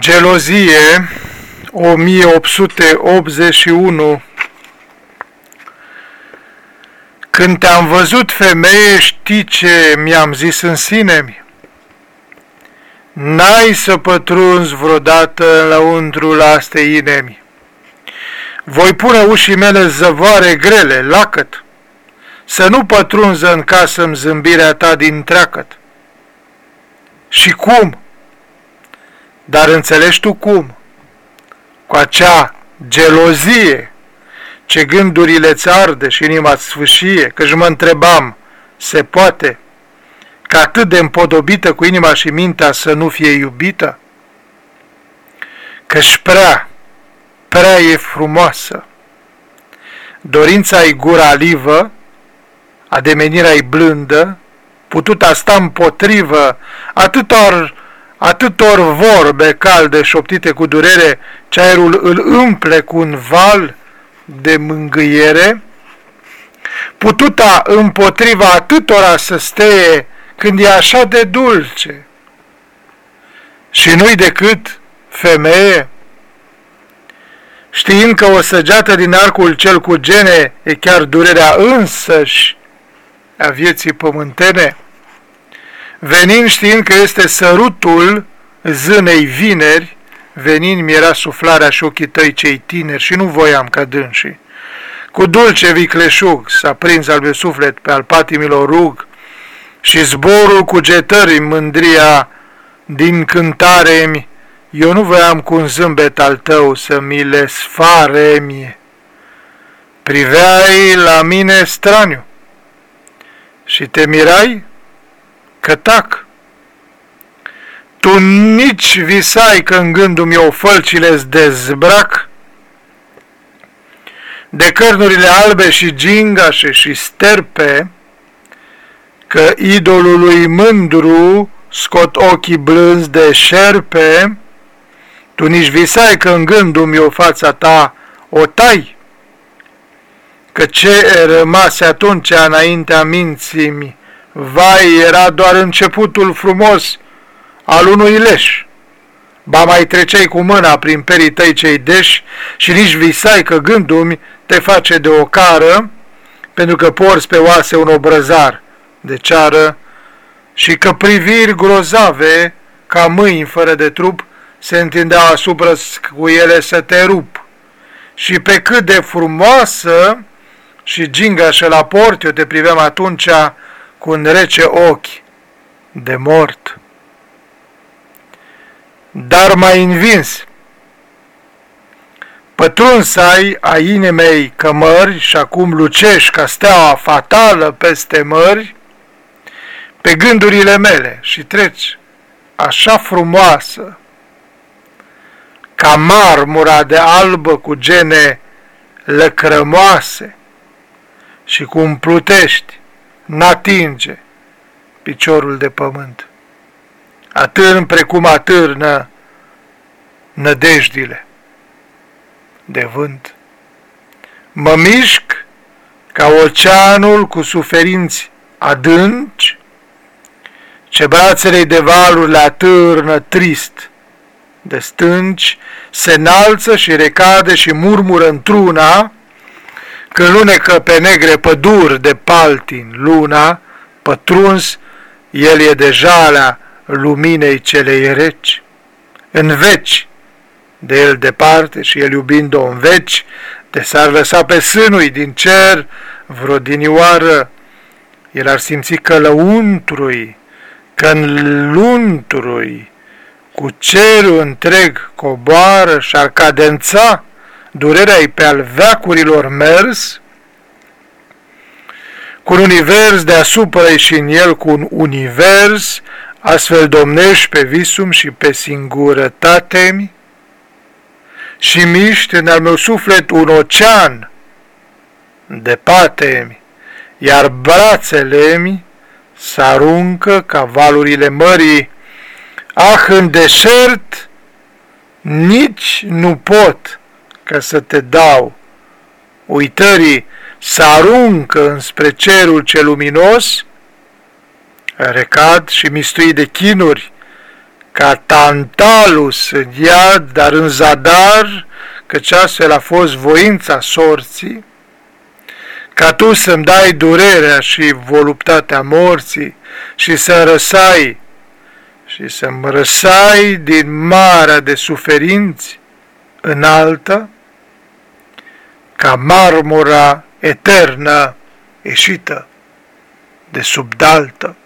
Gelozie 1881 Când te-am văzut femeie, știi ce mi-am zis în sine N-ai să pătrunzi vreodată la untrul astei inemi. Voi pune ușii mele zăvoare grele, lacăt, să nu pătrunză în casă zâmbirea ta din treacăt. Și cum? Dar înțelegi tu cum? Cu acea gelozie, ce gândurile ți arde și inima ți sfâșie, căci mă întrebam, se poate ca atât de împodobită cu inima și mintea să nu fie iubită? Căci prea, prea e frumoasă. Dorința e gura livă, ademenirea e blândă, pututa sta împotrivă atâtor atâtor vorbe calde șoptite cu durere, ce aerul îl umple cu un val de mângâiere, pututa împotriva atâtora să steie când e așa de dulce. Și nu-i decât femeie, știind că o săgeată din arcul cel cu gene e chiar durerea însăși a vieții pământene, Venind știind că este sărutul zânei vineri, venind mi-era suflarea și ochii tăi cei tineri și nu voiam ca dânsii. Cu dulce vicleșug s-a prins al meu suflet pe al patimilor rug și zborul cu getări mândria din cântare-mi, eu nu voiam cu un zâmbet al tău să mi le sfare mie. Priveai la mine straniu și te mirai că tac. Tu nici visai că în gândul meu fălcile dezbrac, de cărnurile albe și gingașe și sterpe, că idolului mândru scot ochii blânzi de șerpe, tu nici visai că în gândul meu fața ta o tai, că ce rămase atunci înaintea minții Vai, era doar începutul frumos al unui leș. Ba mai treceai cu mâna prin perii tăi cei deși și nici visai că gândul te face de o cară, pentru că porți pe oase un obrăzar de ceară și că priviri grozave ca mâini fără de trup se întindeau asupra cu ele să te rup. Și pe cât de frumoasă și gingașă la port, eu te priveam atunci cu un rece ochi de mort. Dar mai învins, pătruns ai a inimei cămări și acum lucești ca steaua fatală peste mări, pe gândurile mele și treci așa frumoasă, ca marmura de albă cu gene lăcrămoase și cum plutești n-atinge piciorul de pământ. Atârn precum atârnă nădejdile de vânt. Mă mișc ca oceanul cu suferinți adânci, ce brațele de valuri le atârnă trist de stânci, se înalță și recade și murmură într-una, când lunecă pe negre păduri de paltin luna, pătruns, el e deja alea luminei celei reci. În veci, de el departe și el iubind-o în veci, de s-ar lăsa pe sânui din cer vreo dinioară, el ar simți că lăuntrui, că în luntrui, cu cerul întreg coboară și ar cadența durerea-i pe al veacurilor mers, cu un univers deasupra și în el cu un univers, astfel domnești pe visum și pe singurătate. Și miști în al meu suflet un ocean de patemi, iar brațele mi s-aruncă ca valurile mării, ah, în deșert nici nu pot ca să te dau. Uitării să aruncă înspre cerul cel luminos, recad și mistui de chinuri, ca Tantalus în iad, dar în zadar, căci astfel a fost voința sorții, ca tu să-mi dai durerea și voluptatea morții și să răsai și să-mi răsai din marea de suferinți înaltă, ca marmura eternă ieșită de sub daltă.